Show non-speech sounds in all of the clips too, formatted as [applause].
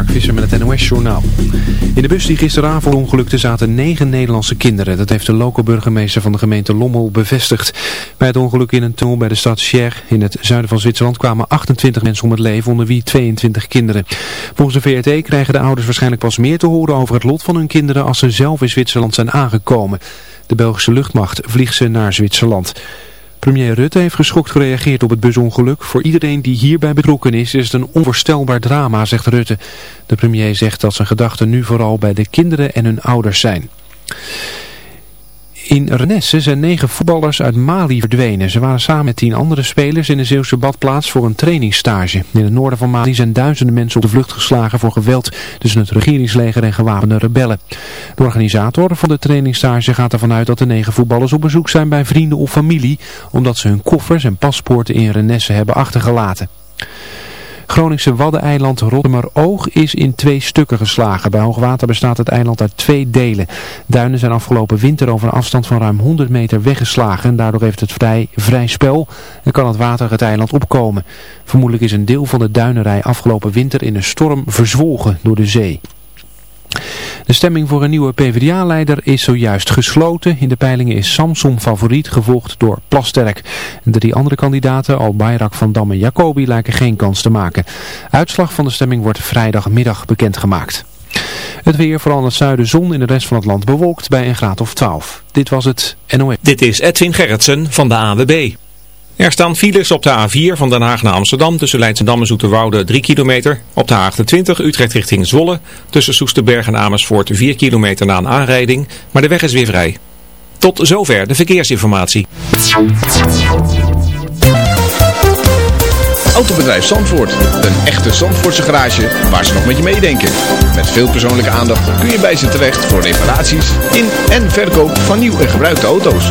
Mark Visser met het NOS-journaal. In de bus die gisteravond ongelukte zaten negen Nederlandse kinderen. Dat heeft de lokale burgemeester van de gemeente Lommel bevestigd. Bij het ongeluk in een tunnel bij de stad Scher in het zuiden van Zwitserland kwamen 28 mensen om het leven, onder wie 22 kinderen. Volgens de VRT krijgen de ouders waarschijnlijk pas meer te horen over het lot van hun kinderen als ze zelf in Zwitserland zijn aangekomen. De Belgische luchtmacht vliegt ze naar Zwitserland. Premier Rutte heeft geschokt gereageerd op het busongeluk. Voor iedereen die hierbij betrokken is, is het een onvoorstelbaar drama, zegt Rutte. De premier zegt dat zijn gedachten nu vooral bij de kinderen en hun ouders zijn. In Renesse zijn negen voetballers uit Mali verdwenen. Ze waren samen met tien andere spelers in een Zeeuwse badplaats voor een trainingsstage. In het noorden van Mali zijn duizenden mensen op de vlucht geslagen voor geweld tussen het regeringsleger en gewapende rebellen. De organisator van de trainingsstage gaat ervan uit dat de negen voetballers op bezoek zijn bij vrienden of familie, omdat ze hun koffers en paspoorten in Renesse hebben achtergelaten. Groningse waddeneiland Oog is in twee stukken geslagen. Bij hoogwater bestaat het eiland uit twee delen. Duinen zijn afgelopen winter over een afstand van ruim 100 meter weggeslagen. En daardoor heeft het vrij, vrij spel en kan het water het eiland opkomen. Vermoedelijk is een deel van de duinerij afgelopen winter in een storm verzwolgen door de zee. De stemming voor een nieuwe PvdA-leider is zojuist gesloten. In de peilingen is Samson favoriet, gevolgd door Plasterk. De drie andere kandidaten, Al Bayrak, Van Dam en Jacobi, lijken geen kans te maken. Uitslag van de stemming wordt vrijdagmiddag bekendgemaakt. Het weer, vooral in het zuiden zon, in de rest van het land bewolkt bij een graad of 12. Dit was het NOE. Dit is Edwin Gerritsen van de AWB. Er staan files op de A4 van Den Haag naar Amsterdam tussen Leidschendam en Zoeterwoude 3 kilometer. Op de A28 Utrecht richting Zwolle tussen Soesterberg en Amersfoort 4 kilometer na een aanrijding, maar de weg is weer vrij. Tot zover de verkeersinformatie. Autobedrijf Zandvoort. Een echte Zandvoortse garage waar ze nog met je meedenken. Met veel persoonlijke aandacht kun je bij ze terecht voor reparaties in en verkoop van nieuw en gebruikte auto's.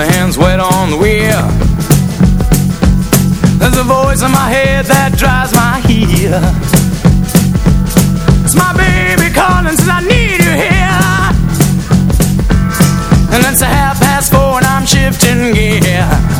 My hands wet on the wheel. There's a voice in my head that drives my heel It's my baby calling, says I need you here. And it's a half past four and I'm shifting gear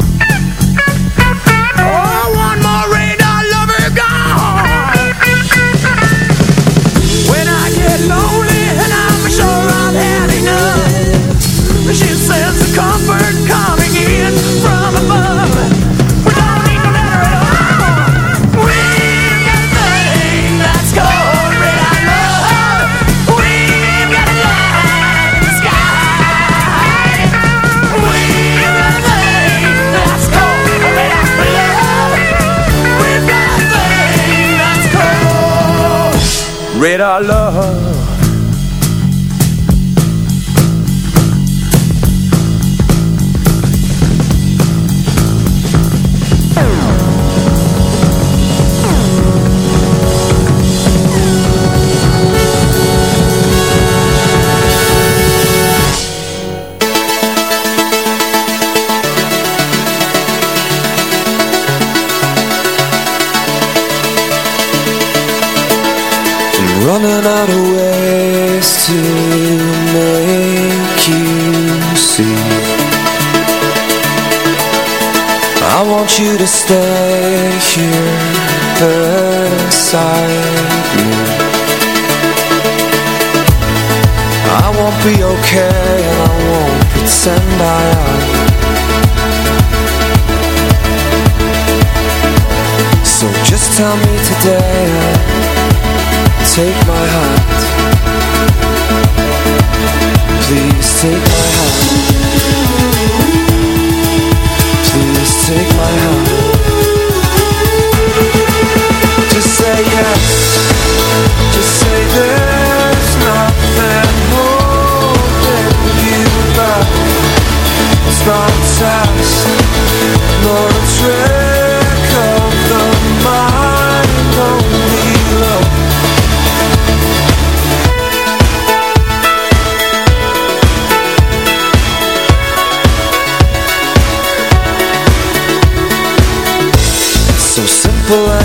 Radar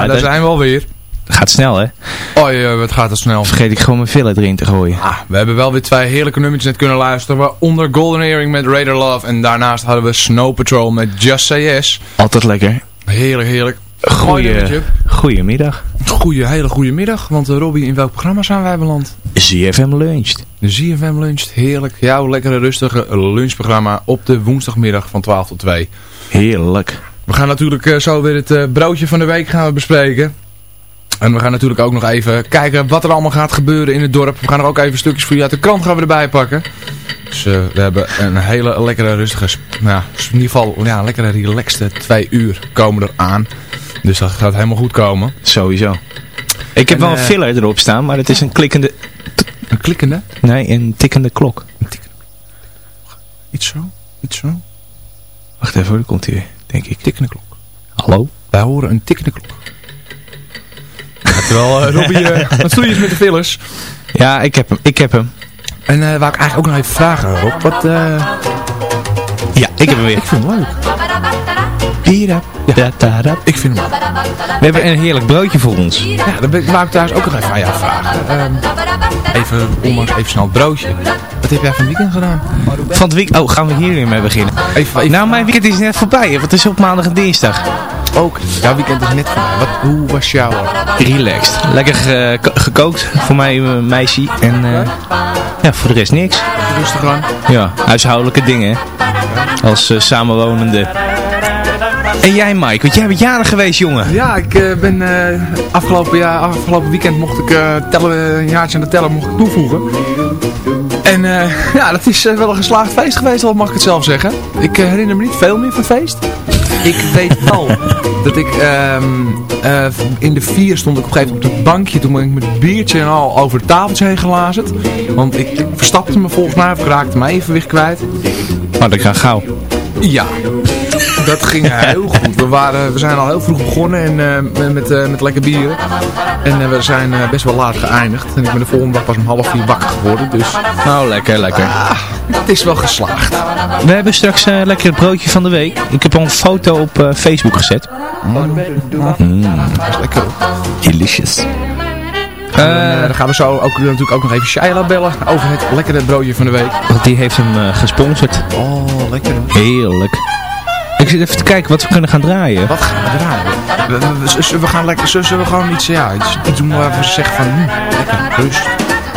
Ja, daar zijn we alweer. Gaat snel, hè? Oh, ja, wat gaat het snel. Vergeet ik gewoon mijn filler erin te gooien. Ah, we hebben wel weer twee heerlijke nummertjes net kunnen luisteren. Waaronder Golden Earring met Raider Love. En daarnaast hadden we Snow Patrol met Just Say Yes. Altijd lekker. Heerlijk, heerlijk. Goeie, goedemiddag. Goeie, hele goede middag. Want uh, Robbie, in welk programma zijn wij beland? ZFM luncht. ZFM luncht. Heerlijk. Jouw lekkere rustige lunchprogramma op de woensdagmiddag van 12 tot 2. Heerlijk. We gaan natuurlijk eh, zo weer het eh, broodje van de week gaan we bespreken. En we gaan natuurlijk ook nog even kijken wat er allemaal gaat gebeuren in het dorp. We gaan er ook even stukjes voor je uit de krant gaan we erbij pakken. Dus eh, we hebben een hele lekkere rustige, nou, ja, in ieder geval ja, een lekkere relaxte twee uur komen er aan. Dus dat gaat helemaal goed komen. Sowieso. Ik heb En, wel een filler erop staan, maar het is een klikkende... Een klikkende? Nee, een tikkende klok. Iets zo? Iets zo? Wacht even, hoor, daar komt hij weer, denk ik. Tikkende klok. Hallo? Wij horen een tikkende klok. Ja, terwijl uh, Robbie uh, wat doe je eens met de fillers. Ja, ik heb hem. Ik heb hem. En uh, wou ik eigenlijk ook nog even vragen, Rob. Wat, uh... Ja, ik heb hem weer. Ik vind hem leuk. Hier, ja. Ik vind hem leuk. We hebben een heerlijk broodje voor ons. Ja, dan ben, wou ik thuis ook nog even aan jou vragen. Um, even, ondanks even snel het broodje. Wat heb jij van het weekend gedaan? Van het weekend... Oh, gaan we hier weer mee beginnen? Even, even nou, mijn weekend is net voorbij. Want het is op maandag en dinsdag. Ook. Jouw weekend is net voorbij. Wat, hoe was jouw... Relaxed. Lekker ge gekookt voor mij uh, meisje. En uh, ja, voor de rest niks. Rustig aan. Ja, huishoudelijke dingen. Als uh, samenwonende. En jij Mike, want jij bent jarig geweest jongen. Ja, ik uh, ben uh, afgelopen, jaar, afgelopen weekend mocht ik uh, tellen, een jaartje aan de teller mocht ik toevoegen. En [laughs] ja, dat is wel een geslaagd feest geweest, al mag ik het zelf zeggen. Ik herinner me niet veel meer van het feest. Ik weet wel [laughs] dat ik um, in de vier stond ik op een gegeven moment op het bankje. Toen ben ik met biertje en al over het tafeltje heen gelazerd. Want ik verstapte me volgens mij of ik raakte mijn evenwicht kwijt. Maar dat gaat gauw. Ja, dat ging heel goed. We, waren, we zijn al heel vroeg begonnen en, uh, met, uh, met lekker bieren. En uh, we zijn best wel laat geëindigd. En ik ben de volgende dag pas om half vier wakker geworden. Dus nou, lekker, lekker. Ah, het is wel geslaagd. We hebben straks lekker het broodje van de week. Ik heb al een foto op Facebook gezet. Mm. Mm. Dat is lekker. Delicious. Uh, dan gaan we zo ook, natuurlijk ook nog even Shaila bellen over het lekkere broodje van de week. Want die heeft hem uh, gesponsord. Oh, lekker. Heerlijk. Ik zit even te kijken wat we kunnen gaan draaien. Wat gaan we draaien? We, we, we, we gaan lekker, zullen we gewoon iets, ja, iets, iets doen waar we zeggen van, hm, lekker rust.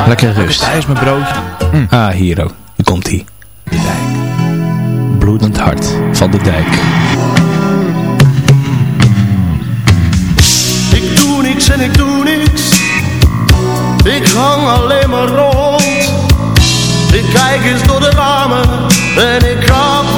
Lekker rust. Hij is mijn broodje. Hm. Ah, hier ook. Komt hij. De dijk. Bloedend hart van de dijk. Ik doe niks en ik doe niks. Ik hang alleen maar rond. Ik kijk eens door de ramen en ik krap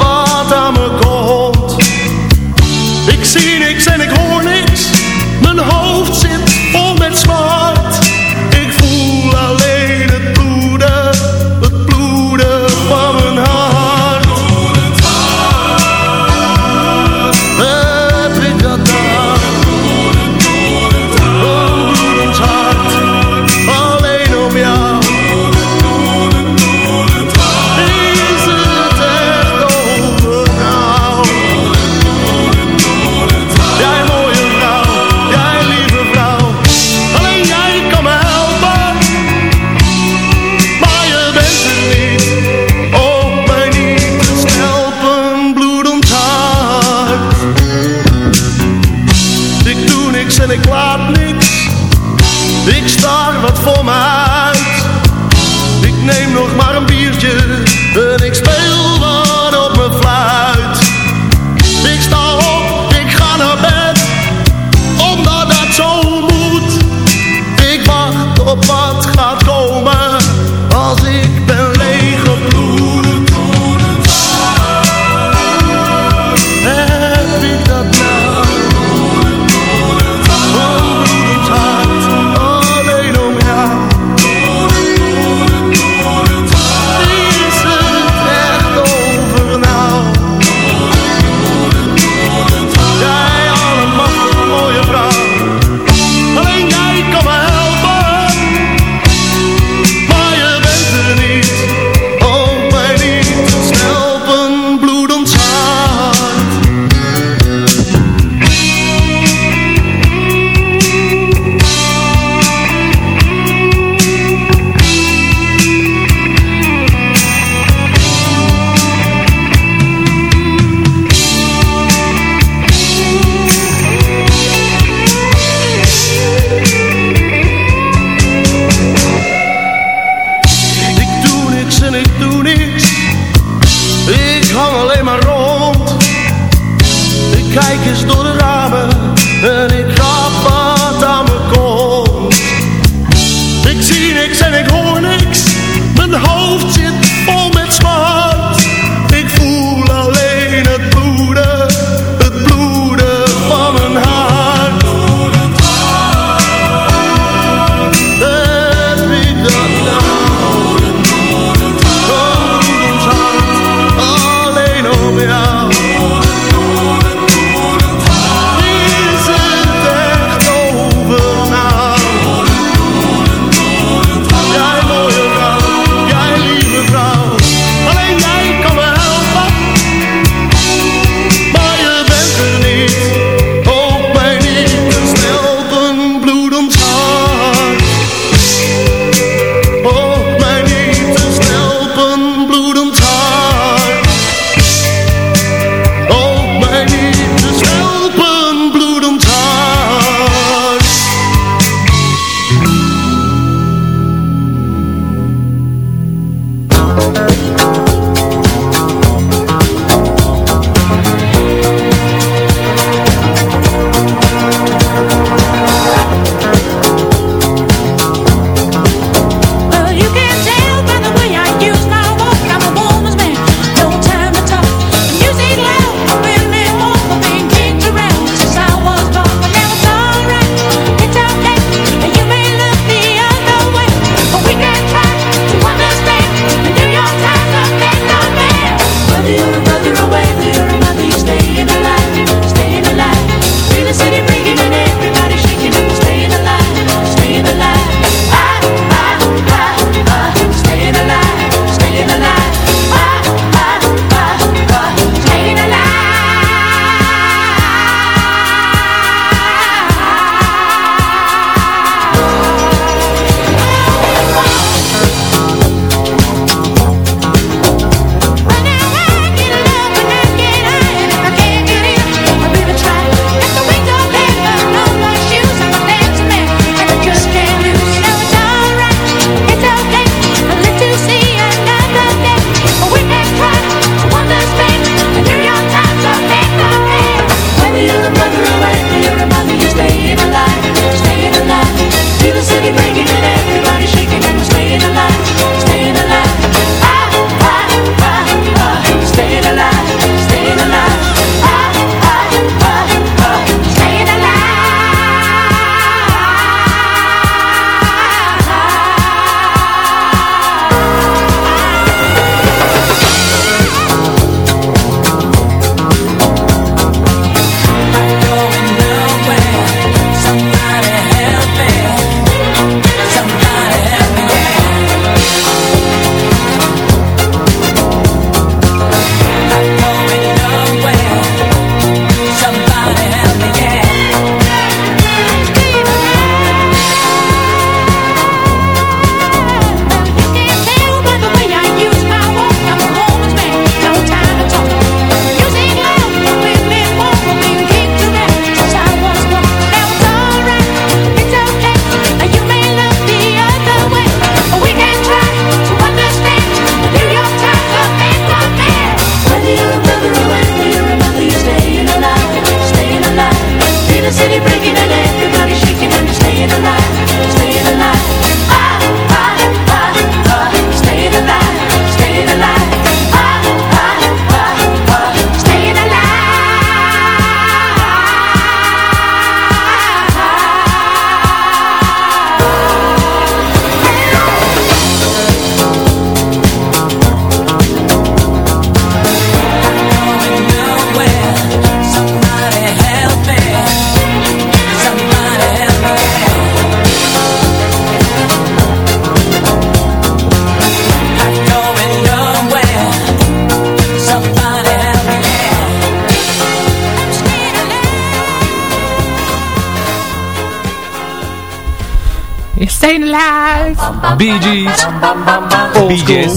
Bee Gees.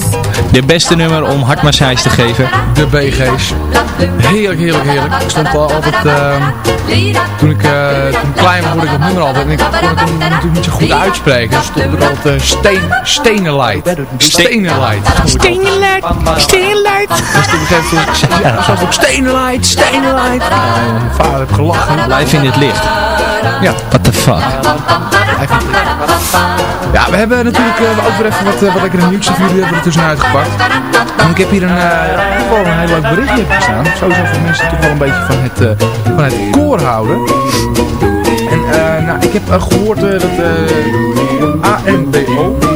De beste nummer om hartmassage te geven. De BG's. Heerlijk, heerlijk, heerlijk. Ik stond al altijd... ehm, toen, ik, eh, toen ik klein was, hoorde ik dat nummer altijd. En ik kon het toen natuurlijk niet zo goed uitspreken. Dus stond er altijd uh, steen, Stenenlight. Stenenlight. Stenenlight. Stenenlight. Dus toen begreep ik, ja, zat ook Stenenlight, Stenenlight. Ja, mijn vader heeft gelachen. Live in het licht. Ja. What the fuck? Ja, we hebben natuurlijk uh, ook weer even wat, uh, wat lekkere nieuws voor jullie hebben er tussenuit gepakt. En ik heb hier een, uh, een heel leuk berichtje gestaan. Sowieso voor mensen toch wel een beetje van het, van het koor houden. En nou, ik heb gehoord dat. ANBO...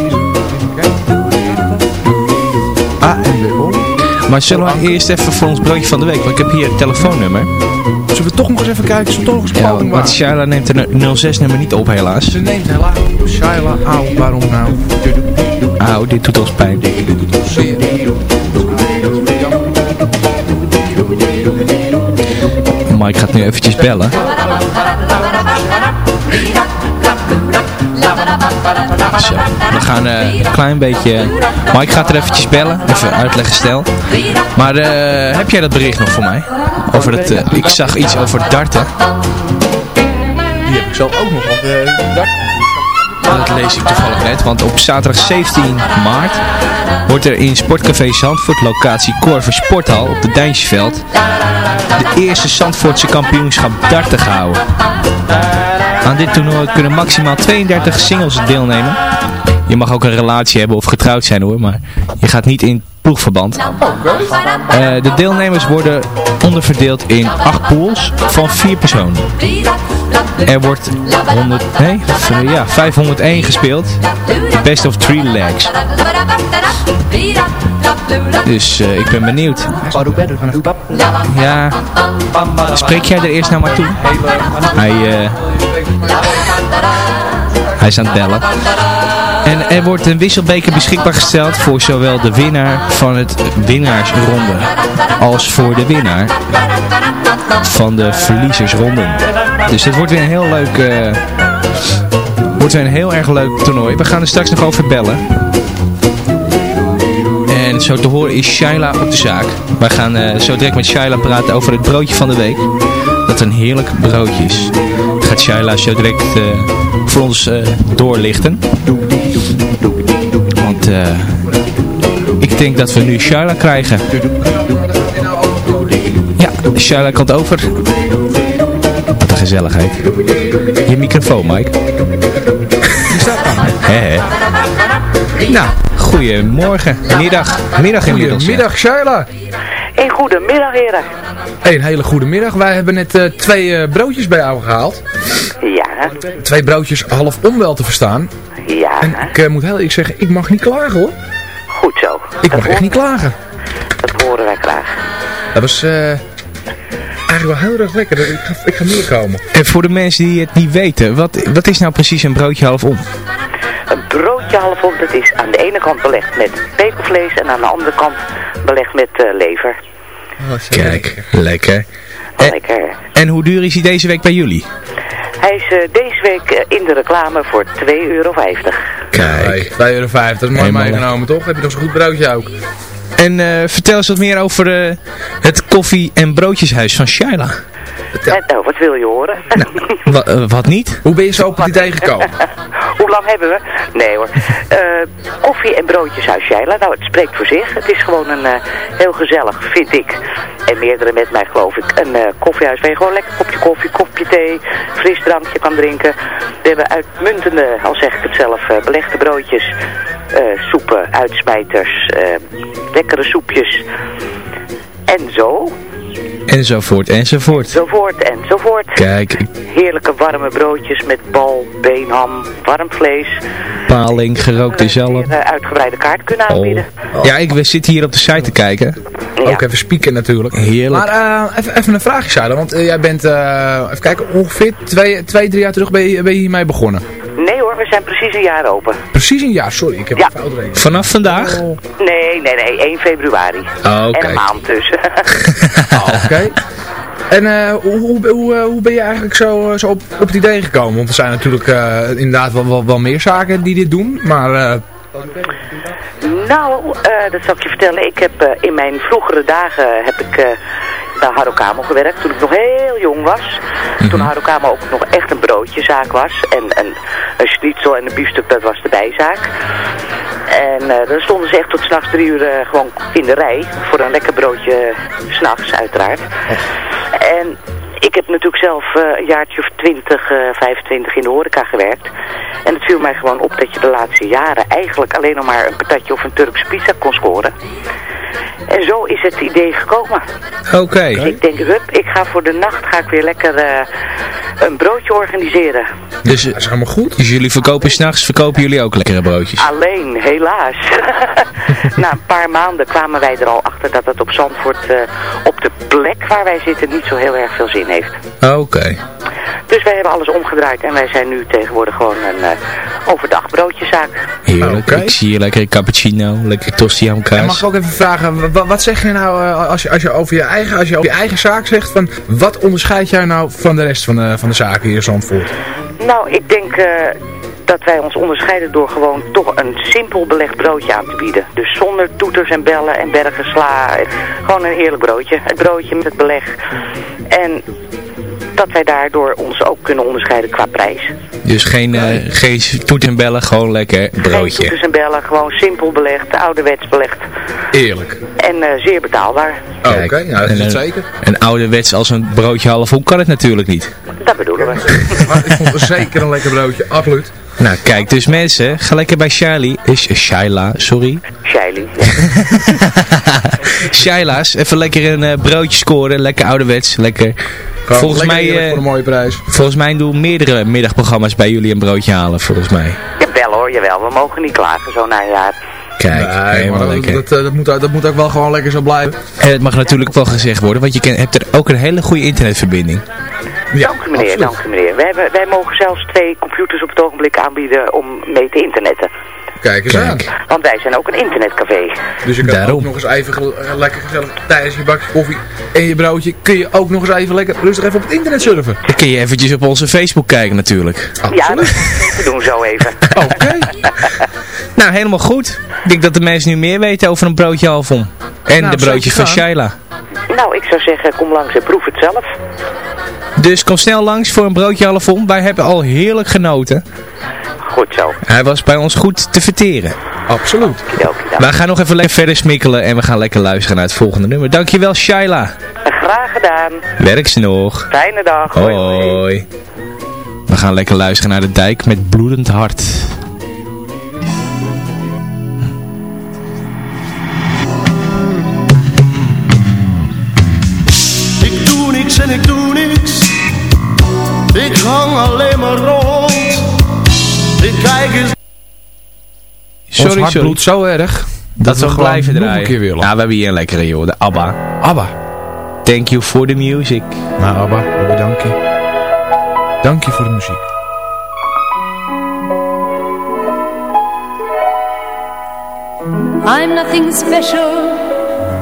Maar zullen we eerst even voor ons broodje van de week, want ik heb hier het telefoonnummer. Zullen we toch nog eens even kijken, zullen we toch eens Ja, poging want? Shaila neemt de 06 nummer niet op helaas. Ze neemt helaas Shaila, auw, waarom nou? Auw, dit doet ons pijn. Zeer. Mike gaat nu eventjes bellen. Zo, we gaan eh, een klein beetje... Mike gaat er eventjes bellen, even uitleggen stel. Maar eh, heb jij dat bericht nog voor mij? Over het, eh, ik zag iets over darten. Die heb ik zelf ook nog, want dat... Dat lees ik toevallig net, want op zaterdag 17 maart wordt er in Sportcafé Zandvoort, locatie Corver Sporthal op de Dijnsveld, de eerste Zandvoortse kampioenschap darten gehouden. Aan dit toernooi kunnen maximaal 32 singles deelnemen. Je mag ook een relatie hebben of getrouwd zijn hoor, maar je gaat niet in ploegverband. Eh, de deelnemers worden onderverdeeld in acht pools van vier personen. Er wordt 100, nee, ja, 501 gespeeld. Best of three legs. Dus eh, ik ben benieuwd. Ja, spreek jij er eerst nou maar toe? Hij, eh, hij is aan het bellen. En er wordt een wisselbeker beschikbaar gesteld voor zowel de winnaar van het winnaarsronde als voor de winnaar van de verliezersronde. Dus het wordt weer een heel leuk, eh, wordt weer een heel erg leuk toernooi. We gaan er straks nog over bellen. En zo te horen is Shaila op de zaak. Wij gaan eh, zo direct met Shaila praten over het broodje van de week. Dat een heerlijk broodje is. Gaat Shaila zo direct eh, voor ons eh, doorlichten. Want eh, ik denk dat we nu Shaila krijgen. Ja, Shaila komt over. Wat een gezelligheid. Je microfoon, Mike. Hè. Nou, goedemorgen. Middag. Middag inmiddels. Goedemiddag, Shaila. Een goedemiddag, heren. Hey, een hele goede middag. Wij hebben net eh, twee eh, broodjes bij jou gehaald. Ja, Twee broodjes half onwel te verstaan. ja, En ik eh, moet heel eerlijk zeggen, ik mag niet klagen hoor. goed zo. Ik mag echt niet klagen. Dat horen wij graag. Dat was eh, eigenlijk wel heel erg lekker. Ik ga, ik ga meer komen. En voor de mensen die het niet weten, wat, wat is nou precies een broodje half om? Een broodje half om, dat is aan de ene kant belegd met pepervlees en aan de andere kant belegd met eh, lever. Kijk, lekker. Lekker. hè? En hoe duur is hij deze week bij jullie? Hij is eh, deze week eh, in de reclame voor 2,50 euro. Kijk. 2,50 euro, dat is mooi meegenomen toch? Heb je nog zo'n goed broodje ook? En eh, vertel eens wat meer over eh, het koffie- en broodjeshuis van Shaila. Eh, nou, wat wil je horen? Wa- eh, wat niet? Hoe ben je zo op het idee gekomen? [laughs] Hoe lang hebben we? Nee hoor. Eh, koffie en broodjeshuis Sheila. Nou, het spreekt voor zich. Het is gewoon een eh, heel gezellig, vind ik. En meerdere met mij geloof ik. Een eh, koffiehuis waar je gewoon lekker kopje koffie, kopje thee, fris drankje kan drinken. We hebben uitmuntende, al zeg ik het zelf, belegde broodjes, soepen, uitsmijters, eh, lekkere soepjes. En zo, Enzovoort, enzovoort. zovoort, enzovoort. Kijk, Heerlijke warme broodjes met bal, beenham, warm vlees. paling, gerookte zalm. Een uitgebreide kaart kunnen Oh. aanbieden. Ja, ik zit hier op de site te kijken. Ook even spieken natuurlijk. Heerlijk. Maar eh, even, even een vraagje, Shaila. Want eh, jij bent, eh, even kijken, ongeveer twee, twee, drie jaar terug ben je, ben je hiermee begonnen. Nee zijn precies een jaar open. Precies een jaar, sorry. Ik heb Ja. een fout. Vanaf vandaag? Nee, nee, nee, 1 februari. Oh, En een maand tussen. [laughs] Ah, Oké. En eh, hoe, hoe, hoe, eh, hoe ben je eigenlijk zo, eh, zo op, op het idee gekomen? Want er zijn natuurlijk eh, inderdaad wel, wel, wel meer zaken die dit doen, maar... eh, Nou, eh, dat zal ik je vertellen. Ik heb eh, in mijn vroegere dagen heb ik eh, bij Harokamo gewerkt. Toen ik nog heel jong was. Toen Harokamo ook nog echt een broodjezaak was. En, en een schnitzel en een biefstuk, dat was de bijzaak. En dan stonden ze echt tot s'nachts drie uur gewoon in de rij. Voor een lekker broodje s'nachts uiteraard. En ik heb natuurlijk zelf eh, een jaartje of 20, eh 25 in de horeca gewerkt. En het viel mij gewoon op dat je de laatste jaren eigenlijk alleen nog maar een patatje of een Turkse pizza kon scoren. En zo is het idee gekomen. Oké. Dus ik denk, hup, ik ga voor de nacht ga ik weer lekker eh, een broodje organiseren. Dus, dat is allemaal goed. Dus jullie verkopen s'nachts, verkopen jullie ook lekkere broodjes? Alleen, helaas. [laughs] Na een paar maanden kwamen wij er al achter dat het op Zandvoort, eh, op de plek waar wij zitten, niet zo heel erg veel zin heeft. Oké. Dus wij hebben alles omgedraaid en wij zijn nu tegenwoordig gewoon een eh, overdag broodjezaak. Heerlijk. Ik zie hier lekker cappuccino, lekker tosti aan En kaas. mag ik ook even vragen, wa- wat zeg je nou eh, als, je, als, je over je eigen, als je over je eigen zaak zegt, van, wat onderscheid jij nou van de rest van de, van de zaken hier in Zandvoort? Nou, ik denk eh, dat wij ons onderscheiden door gewoon toch een simpel belegd broodje aan te bieden. Dus zonder toeters en bellen en bergen sla. Gewoon een eerlijk broodje. Het broodje met het beleg. En dat wij daardoor ons ook kunnen onderscheiden qua prijs. Dus geen, eh geen poet en bellen, gewoon lekker Geen broodje. toeters en bellen, gewoon simpel belegd, ouderwets belegd. Eerlijk. En eh, zeer betaalbaar. Kijk, Oké, nou dat is het zeker. Een ouderwets als een broodje half hoe kan het natuurlijk niet. Dat bedoelen we. [laughs] Maar ik vond het zeker een lekker broodje, absoluut. Nou kijk, dus mensen, ga lekker bij Charlie, is Shaila, sorry. Shiley. [laughs] Shaila's, even lekker een eh, broodje scoren, lekker ouderwets, lekker. Volgens lekker mij, eh, voor een mooie prijs. volgens mij doen meerdere middagprogramma's bij jullie een broodje halen, volgens mij. Jawel hoor, jawel. We mogen niet klagen zo na een jaar. Kijk, Nee, maar helemaal dat, lekker. dat, eh, dat, moet, dat moet ook wel gewoon lekker zo blijven. En het mag natuurlijk wel gezegd worden, want je ken- hebt er ook een hele goede internetverbinding. Ja, dank u meneer, absoluut. dank u meneer. Wij, hebben, wij mogen zelfs twee computers op het ogenblik aanbieden om mee te internetten. Kijk eens aan. Want wij zijn ook een internetcafé. Dus je kan Daarom. ook nog eens even eh, lekker gezellig tijdens je bakje koffie en je broodje, kun je ook nog eens even lekker rustig even op het internet surfen. dan kun je eventjes op onze Facebook kijken natuurlijk. Ja, dat we doen zo even. [laughs] Oké. [laughs] Nou, helemaal goed. Ik denk dat de mensen nu meer weten over een broodje halfom. En Nou, de broodjes van. Shaila. Nou, ik zou zeggen, kom langs en proef het zelf. Dus kom snel langs voor een broodje halfom. Wij hebben al heerlijk genoten. Goed zo. Hij was bij ons goed te verteren. Absoluut. Wij gaan nog even lekker verder smikkelen en we gaan lekker luisteren naar het volgende nummer. Dankjewel Shaila. Graag gedaan. Werk ze nog. Fijne dag. Hoi. We gaan lekker luisteren naar de dijk met bloedend hart. Ik hang alleen maar rond. Ik kijk eens. Ons Sorry, hart sorry. bloedt zo erg. Dat we gewoon blijven nog draaien. een keer weer Ja, we hebben hier een lekkere joh. De ABBA. Abba. Thank you for the music. Nou Abba, we bedanken je. Dank je voor de muziek. I'm nothing special.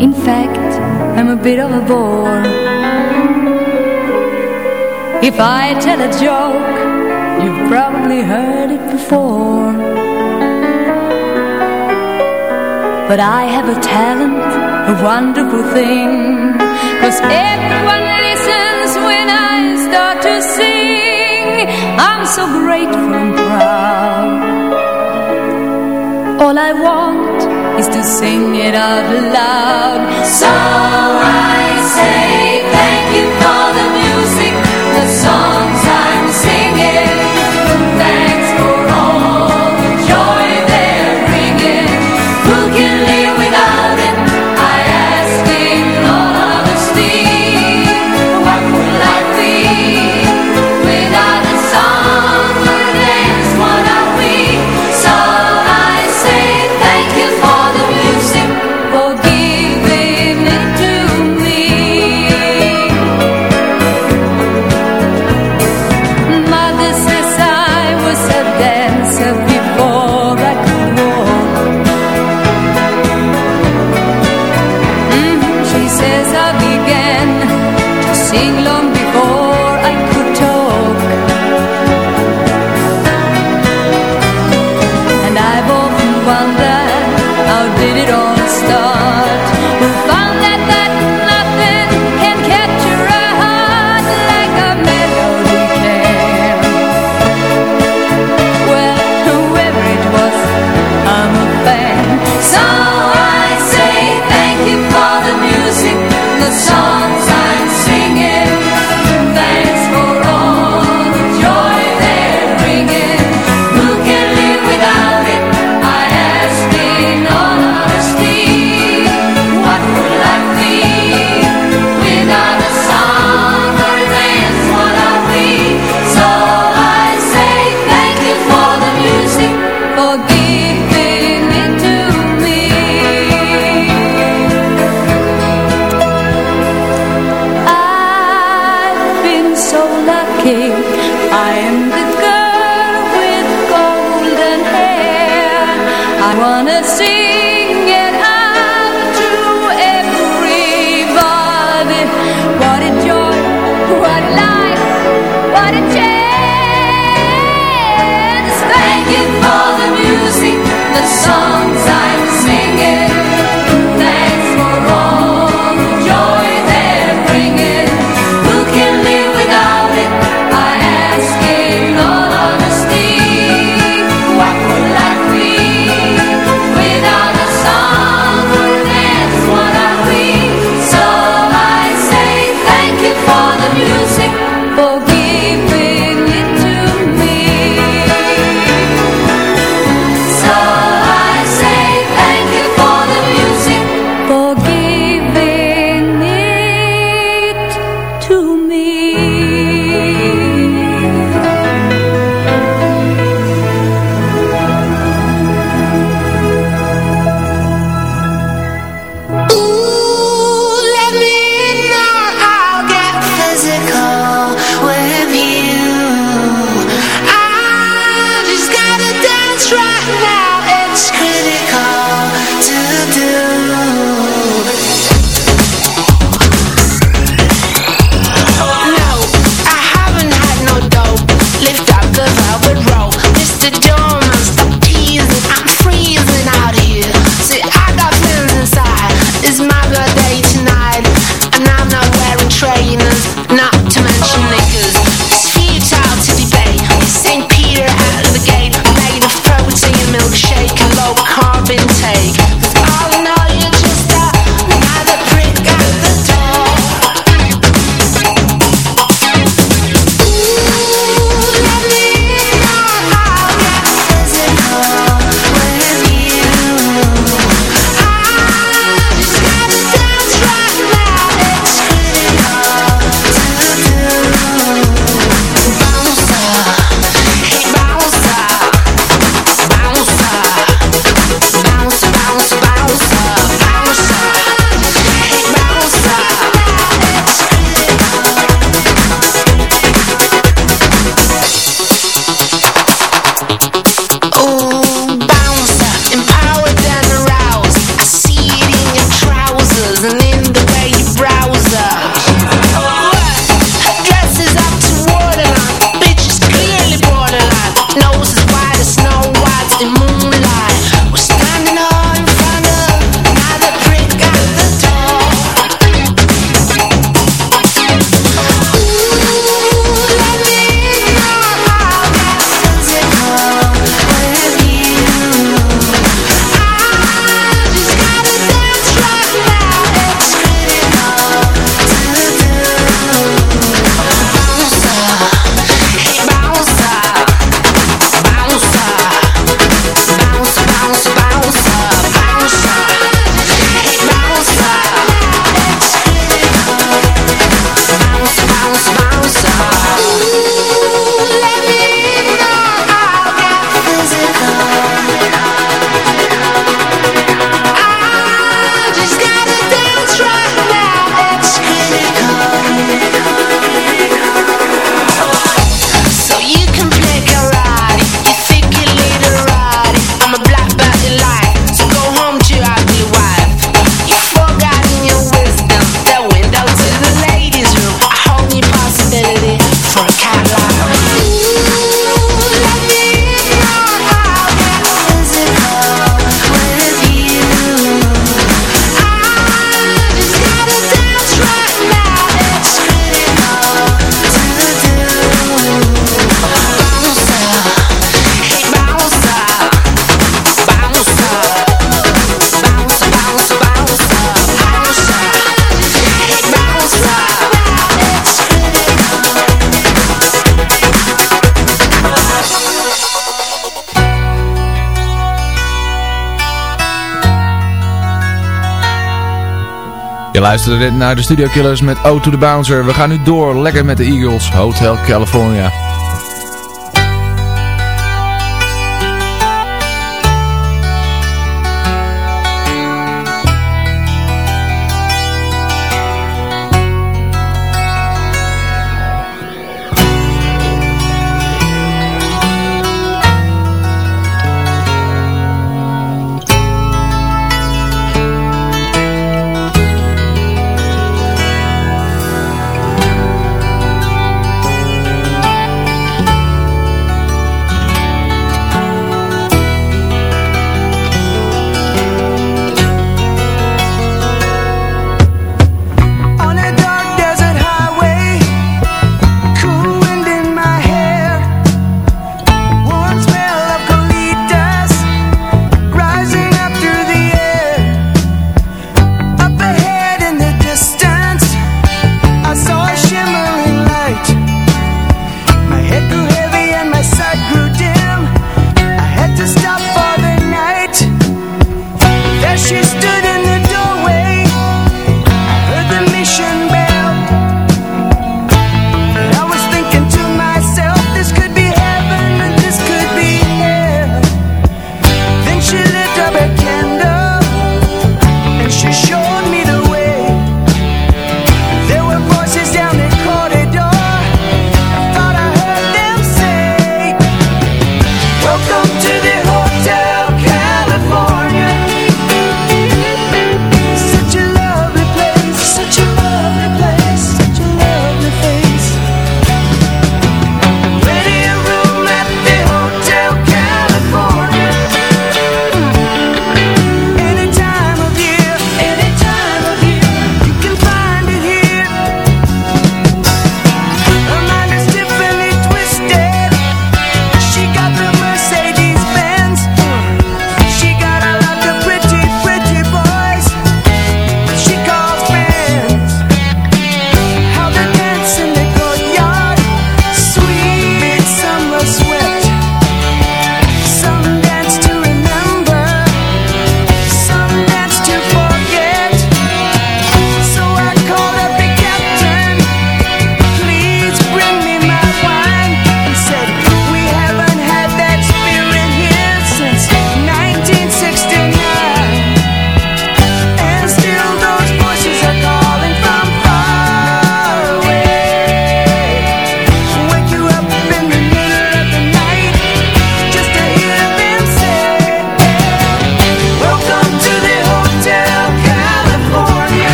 In fact, I'm a bit of a bore. If I tell a joke, you've probably heard it before. But I have a talent, a wonderful thing. Cause everyone listens when I start to sing. I'm so grateful and proud. All I want is to sing it out loud. So I say thank you for the music, yeah. luisterde naar de Studio Killers met O to the Bouncer. We gaan nu door, lekker met de Eagles, Hotel California.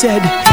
said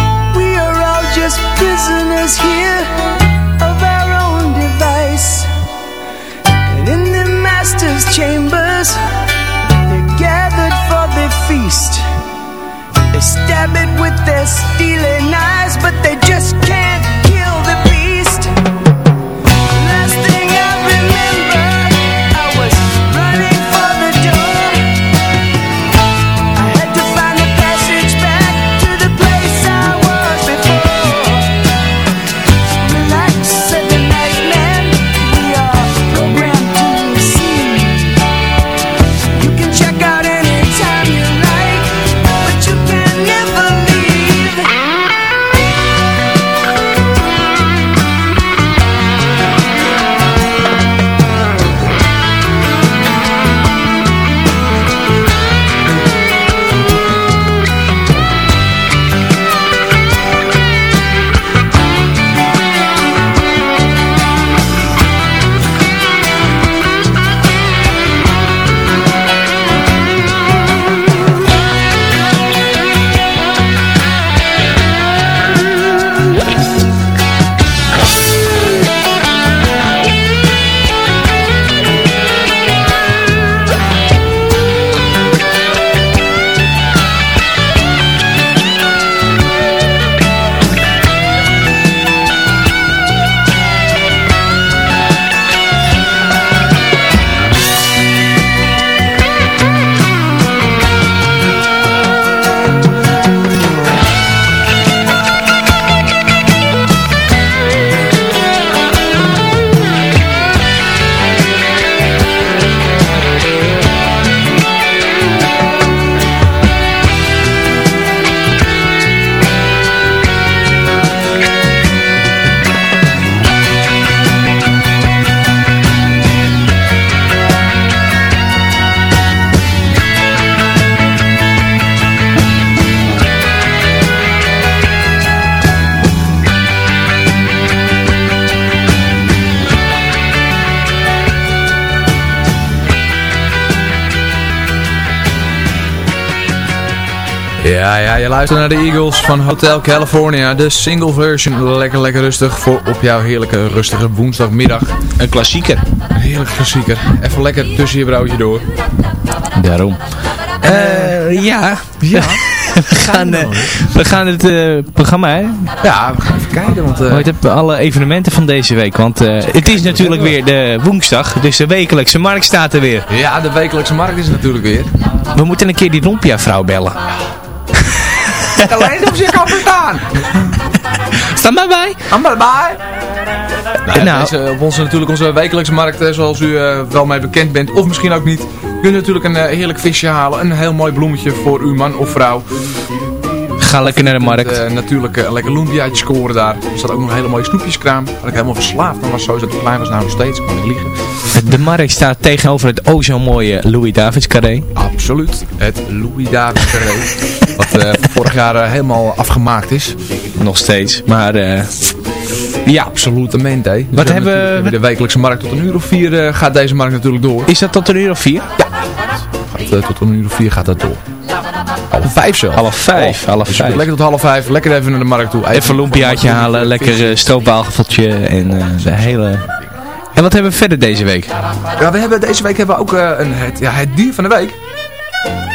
Ja, ja, je luistert naar de Eagles van Hotel California. De single version. Lekker, lekker rustig voor op jouw heerlijke, rustige woensdagmiddag. Een klassieker. Een heerlijke klassieker. Even lekker tussen je broodje door. Daarom. Eh, ja. Ja. [laughs] we, gaan, eh, we gaan het eh, programma, hè? Ja, we gaan even kijken. Want, uh, heb alle evenementen van deze week. Want uh, het is natuurlijk weer de woensdag. Dus de wekelijkse markt staat er weer. Ja, de wekelijkse markt is er natuurlijk weer. We moeten een keer die Rompia-vrouw bellen. [laughs] Alleen op zich kan verstaan. Sta maar bij. Sta maar bij. Nou, nou. Deze, op onze, natuurlijk onze wekelijkse markt, zoals u uh, wel mee bekend bent, of misschien ook niet, kunt u natuurlijk een uh, heerlijk visje halen. Een heel mooi bloemetje voor uw man of vrouw. Ga lekker naar de markt. Uh, natuurlijk een lekker loempiaatje scoren daar. Er staat ook nog een hele mooie snoepjeskraam. Waar ik helemaal verslaafd van was. Zo is het klein was nou nog steeds. Kan ik liegen. De markt staat tegenover het o zo mooie Louis Davids carré. Absoluut. Het Louis Davids carré. [laughs] wat uh, vorig jaar uh, helemaal afgemaakt is. Nog steeds. Maar uh, ja, absolutement. Hè. Dus wat hebben we? De wekelijkse markt tot een uur of vier gaat deze markt natuurlijk door. Is dat tot een uur of vier? Ja. Gaat, tot een uur of vier gaat dat door. Half vijf zo. Half vijf, oh, half dus vijf. Lekker tot half vijf, lekker even naar de markt toe. Even, even een loempiaatje halen, lekker uh, en uh, de hele... En wat hebben we verder deze week? Ja, we hebben, deze week hebben we ook uh, een, het, ja, het dier van de week.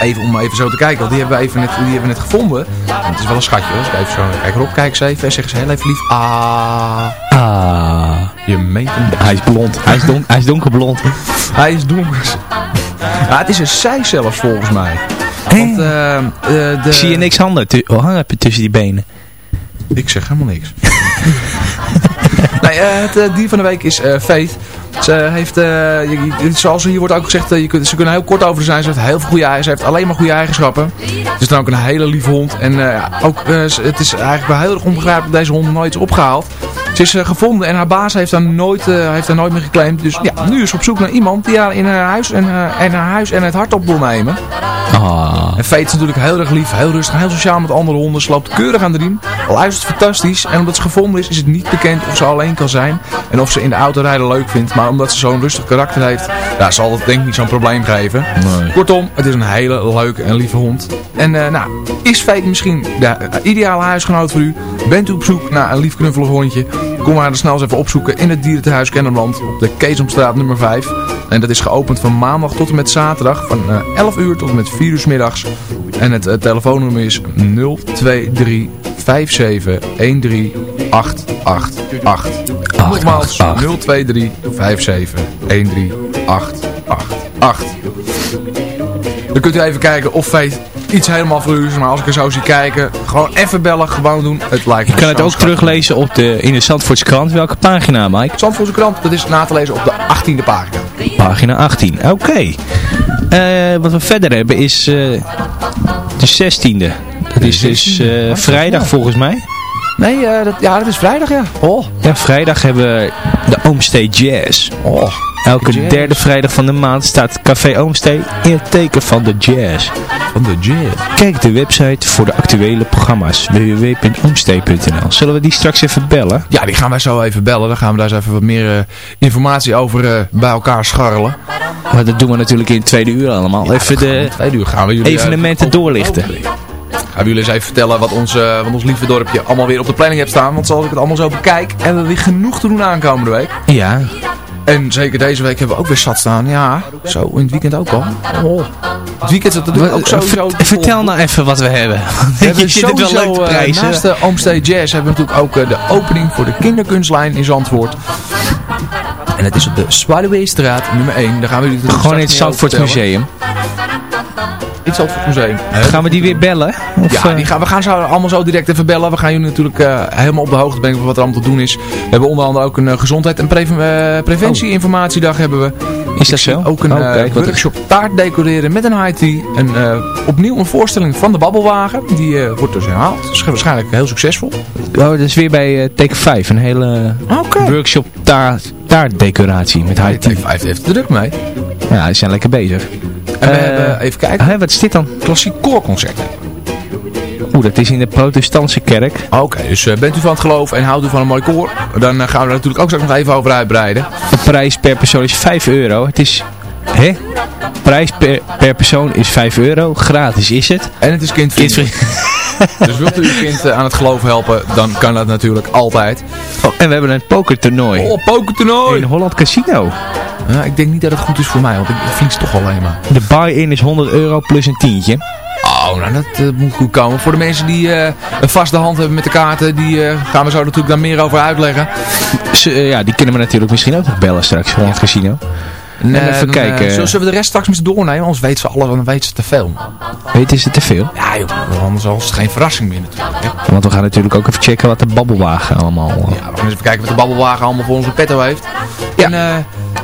Even om even zo te kijken, want die hebben we even net, die hebben we net gevonden. En het is wel een schatje hoor. Dus even zo, kijk erop, kijk eens even en zeg eens heel even lief. Ah. Ah. Je meent hem. Hij is blond. Hij is, don hij is donkerblond. hij is donker. Ja, het is een zij zelfs volgens mij. Want, uh, uh, de... Zie je niks handen hangen tussen die benen? Ik zeg helemaal niks. [laughs] nee, uh, het dier van de week is Faith. Ze heeft, je, zoals hier wordt ook gezegd, je kunt, ze kunnen heel kort over zijn. Ze heeft heel veel goede eigenschappen. Ze heeft alleen maar goede eigenschappen. Het is dan ook een hele lieve hond. En ook, het is eigenlijk wel heel erg onbegrijpelijk dat deze hond nooit is opgehaald. Ze is uh, gevonden en haar baas heeft haar nooit, uh, heeft haar nooit meer geclaimd. Dus ja, nu is op zoek naar iemand die haar in haar huis en, uh, en haar huis en het hart op wil nemen. Ah. En Fate is natuurlijk heel erg lief, heel rustig, heel sociaal met andere honden. Ze loopt keurig aan de riem. Luistert fantastisch. En omdat ze gevonden is, is het niet bekend of ze alleen kan zijn. En of ze in de auto rijden leuk vindt. Maar omdat ze zo'n rustig karakter heeft, ja, zal dat denk ik niet zo'n probleem geven. Nee. Kortom, het is een hele leuke en lieve hond. En nou, is Fate misschien de ideale huisgenoot voor u? Bent u op zoek naar een lief knuffelig hondje? Kom maar er snel eens even opzoeken in het dierentehuis Kennemerland op de Keesomstraat nummer 5. En dat is geopend van maandag tot en met zaterdag van uh, 11 uur tot en met 4 uur 's middags. En het uh, telefoonnummer is 023 57 13 888. Nogmaals 023 57 13 888. Dan kunt u even kijken of Feit iets helemaal voor u is. Maar als ik er zo zie kijken, gewoon even bellen, gewoon doen. Het lijkt Je kan het ook teruglezen op de, in de Zandvoortse krant. Welke pagina, Mike? Zandvoortse krant, dat is na te lezen op de 18e pagina. Pagina 18, oké. Okay. Uh, wat we verder hebben is uh, de 16e. Dat is dus uh, vrijdag volgens mij. Nee, uh, dat, ja, dat is vrijdag, ja. Oh. Ja, vrijdag hebben we de Oomstee Jazz. Oh. Elke jazz. derde vrijdag van de maand staat Café Oomstee in het teken van de jazz. Van de jazz? Kijk de website voor de actuele programma's www.oomstee.nl. Zullen we die straks even bellen? Ja, die gaan wij zo even bellen. Dan gaan we daar eens even wat meer uh, informatie over uh, bij elkaar scharrelen. Maar dat doen we natuurlijk in het tweede uur allemaal. Ja, even de tweede uur gaan we jullie evenementen doorlichten. Gaan we jullie eens even vertellen wat ons, uh, wat ons lieve dorpje allemaal weer op de planning heeft staan. Want zoals ik het allemaal zo bekijk, hebben we weer genoeg te doen aankomende week. Ja. En zeker deze week hebben we ook weer zat staan. Ja, zo in het weekend ook al. Oh. Het weekend zit natuurlijk ook sowieso... Vertel nou even wat we hebben. [laughs] We hebben sowieso, wel leuk te prijzen. Naast de Oomstee Jazz hebben we natuurlijk ook uh, de opening voor de kinderkunstlijn in Zandvoort. En het is op de Swaluweestraat nummer 1. Daar gaan we jullie Gewoon in het Zandvoort Museum. Het Zandvoort Museum. Gaan we die weer bellen? Of, ja, die gaan, we gaan zo allemaal zo direct even bellen. We gaan jullie natuurlijk uh, helemaal op de hoogte brengen van wat er allemaal te doen is. We hebben onder andere ook een uh, gezondheid- en pre uh, preventie-informatiedag hebben we. Is dat zo? Ook een oh, kijk, workshop taart decoreren met een high tea. En opnieuw een voorstelling van de Babbelwagen. Die wordt dus herhaald. Dat is waarschijnlijk heel succesvol. Oh, dat is weer bij Take 5. Een hele okay. workshop taart, taartdecoratie met high tea. Take 5 heeft er druk mee. Ja, die zijn lekker bezig. En we hebben, even kijken. wat is dit dan? Klassiek koorconcert. Oeh, dat is in de protestantse kerk. Oké, okay, dus uh, bent u van het geloof en houdt u van een mooi koor, dan uh, gaan we er natuurlijk ook straks nog even over uitbreiden. De prijs per persoon is 5 euro. Het is... Hè? prijs per, per persoon is 5 euro. Gratis is het. En het is kindvriendelijk. [laughs] [laughs] dus wilt u uw kind eh, aan het geloof helpen, dan kan dat natuurlijk altijd. Oh, en we hebben een pokertoernooi. Oh, pokertoernooi! In Holland Casino. Ja, ik denk niet dat het goed is voor mij, want ik fiets toch alleen maar. De buy-in is 100 euro plus een tientje. Oh, nou dat eh, moet goed komen. Voor de mensen die eh, een vaste hand hebben met de kaarten, die gaan we zo natuurlijk daar meer over uitleggen. Ja, die kunnen we natuurlijk misschien ook nog bellen straks van het casino. En, En eh, even kijken. eh, zullen we de rest straks eens doornemen? Anders weten ze alles, dan weten ze te veel. Weten ze te veel? Ja joh, anders is het geen verrassing meer natuurlijk. Hè? Want we gaan natuurlijk ook even checken wat de babbelwagen allemaal... eh, Ja, we gaan eens even kijken wat de babbelwagen allemaal voor onze petto heeft. Ja. En, eh,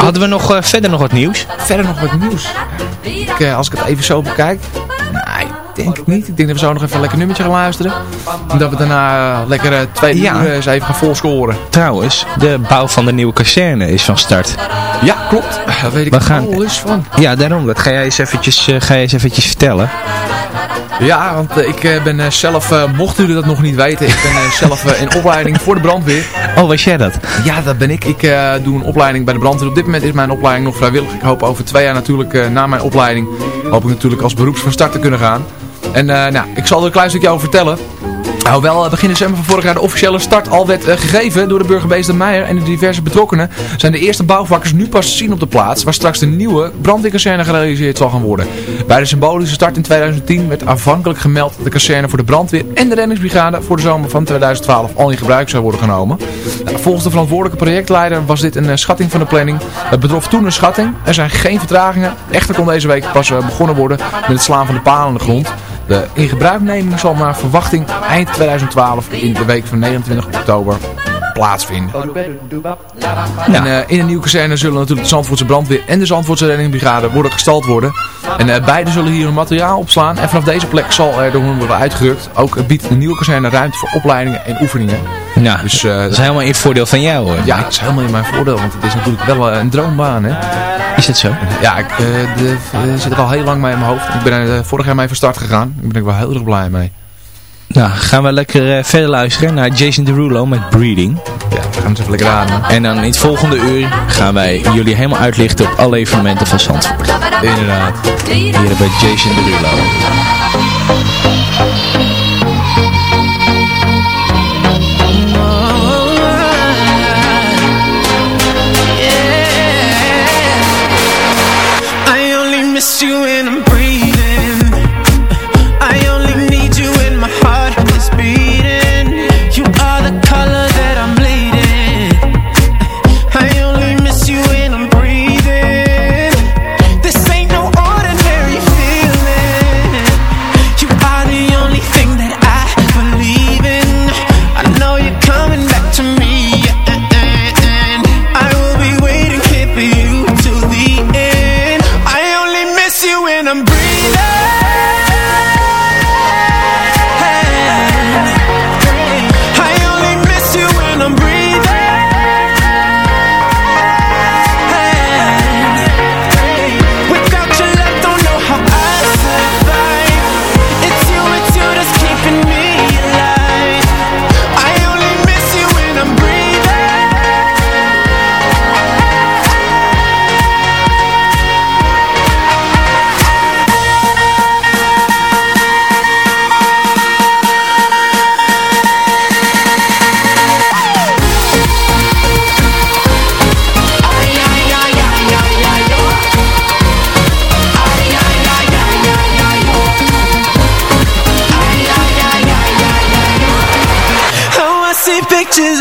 Hadden we nog, verder nog wat nieuws? verder nog wat nieuws. Ik, als ik het even zo bekijk. Ik denk het niet. Ik denk dat we zo nog even een lekker nummertje gaan luisteren. En dat we daarna eh, lekker eh, twee Ja. uur eh, eens even gaan volscoren. Trouwens, de bouw van de nieuwe kazerne is van start. Ja, klopt. Daar weet ik We gaan- alles van. Ja, daarom. Dat ga jij eens eventjes, ga jij eens eventjes vertellen. Ja, want ik ben zelf, mochten jullie dat nog niet weten, ik ben zelf in opleiding voor de brandweer. Oh, was jij dat? Ja, dat ben ik. Ik doe een opleiding bij de brandweer. Op dit moment is mijn opleiding nog vrijwillig. Ik hoop over twee jaar natuurlijk, na mijn opleiding, hoop ik natuurlijk als beroeps van start te kunnen gaan. En eh, nou, ik zal er een klein stukje over vertellen. Nou, wel eh, begin december van vorig jaar de officiële start al werd eh, gegeven door de burgemeester Meijer en de diverse betrokkenen. Zijn de eerste bouwvakkers nu pas te zien op de plaats waar straks de nieuwe brandweerkazerne gerealiseerd zal gaan worden. Bij de symbolische start in 2010 werd aanvankelijk gemeld dat de kazerne voor de brandweer en de reddingsbrigade voor de zomer van 2012 al in gebruik zou worden genomen. Nou, volgens de verantwoordelijke projectleider was dit een schatting van de planning. Het betrof toen een schatting. Er zijn geen vertragingen. Echter kon deze week pas begonnen worden met het slaan van de palen in de grond. De ingebruikneming zal naar verwachting eind 2012 in de week van 29 oktober plaatsvinden. En eh, in een nieuwe kazerne zullen natuurlijk de Zandvoortse brandweer en de Zandvoortse reddingsbrigade worden gestald worden. En eh, beide zullen hier hun materiaal opslaan en vanaf deze plek zal er door hun worden uitgerukt. Ook eh, biedt de nieuwe kazerne ruimte voor opleidingen en oefeningen. Nou, Dus eh, dat is helemaal in het voordeel van jou hoor. ja, het is helemaal in mijn voordeel, want het is natuurlijk wel een droombaan hè. Is het zo? Ja, ik de, zit er al heel lang mee in mijn hoofd. Ik ben er vorig jaar mee van start gegaan. Ik ben er wel heel erg blij mee. Nou, gaan we lekker eh, verder luisteren naar Jason Derulo met Breeding. Ja, we gaan eens even lekker aan. En dan in het volgende uur gaan wij jullie helemaal uitlichten op alle evenementen van Zandvoort. Inderdaad. Hier bij Jason Derulo. I only miss you when is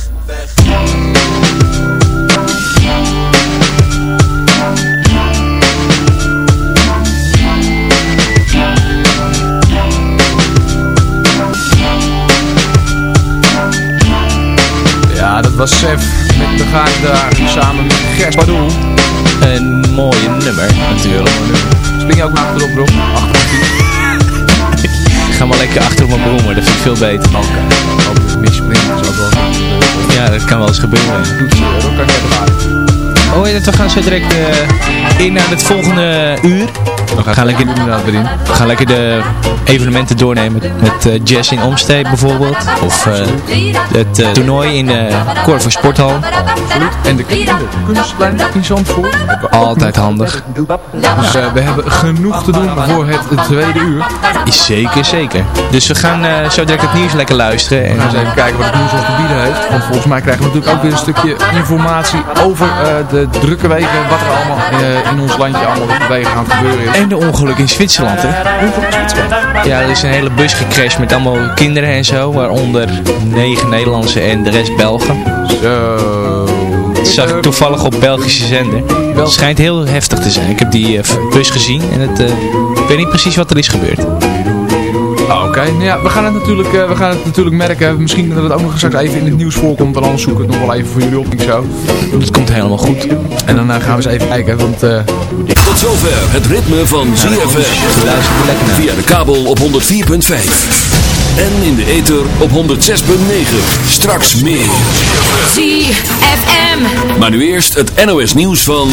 was Sef met de samen met Gers Pardoel. Een mooie nummer natuurlijk. Spring je ook maar achterop Rob? Achter [laughs] Ik ga maar lekker achter op mijn brommer, dat vind ik veel beter. Oké, okay. ook misspringen is ook wel Ja, dat kan wel eens gebeuren. Doet ze, dat kan je even Oh, ja, we gaan zo direct uh, in naar het volgende uur. We gaan, lekker, we gaan lekker de evenementen doornemen met uh, jazz in Omsteek bijvoorbeeld. Of uh, het uh, toernooi in de Corvo Sporthal. Absoluut. En de, de kunstlijn in Zandvoort. Altijd handig. Dus we hebben genoeg te doen voor het tweede uur. Zeker, zeker. Dus we gaan zo direct het nieuws lekker luisteren. En eens even kijken wat het nieuws ons te bieden heeft. Want volgens mij krijgen we natuurlijk ook weer een stukje informatie over de drukke wegen. Wat er allemaal in ons landje allemaal wegen aan het gebeuren is. En de ongeluk in Zwitserland, hè? Ja, er is een hele bus gecrashed met allemaal kinderen en zo. Waaronder negen Nederlandse en de rest Belgen. Zo. Dat zag ik toevallig op Belgische zender. Het schijnt heel heftig te zijn. Ik heb die uh, bus gezien en het, uh, ik weet niet precies wat er is gebeurd. Oh, Oké, okay. nou ja, we gaan, het natuurlijk, uh, we gaan het natuurlijk merken. Misschien dat het ook nog straks even in het nieuws voorkomt. En anders zoeken we het nog wel even voor jullie op. Niet zo. Dat komt helemaal goed. En dan gaan we eens even kijken. Want, Tot zover het ritme van ZFM. Via de kabel op 104.5. En in de ether op 106.9. Straks meer. ZFM. Maar nu eerst het NOS nieuws van...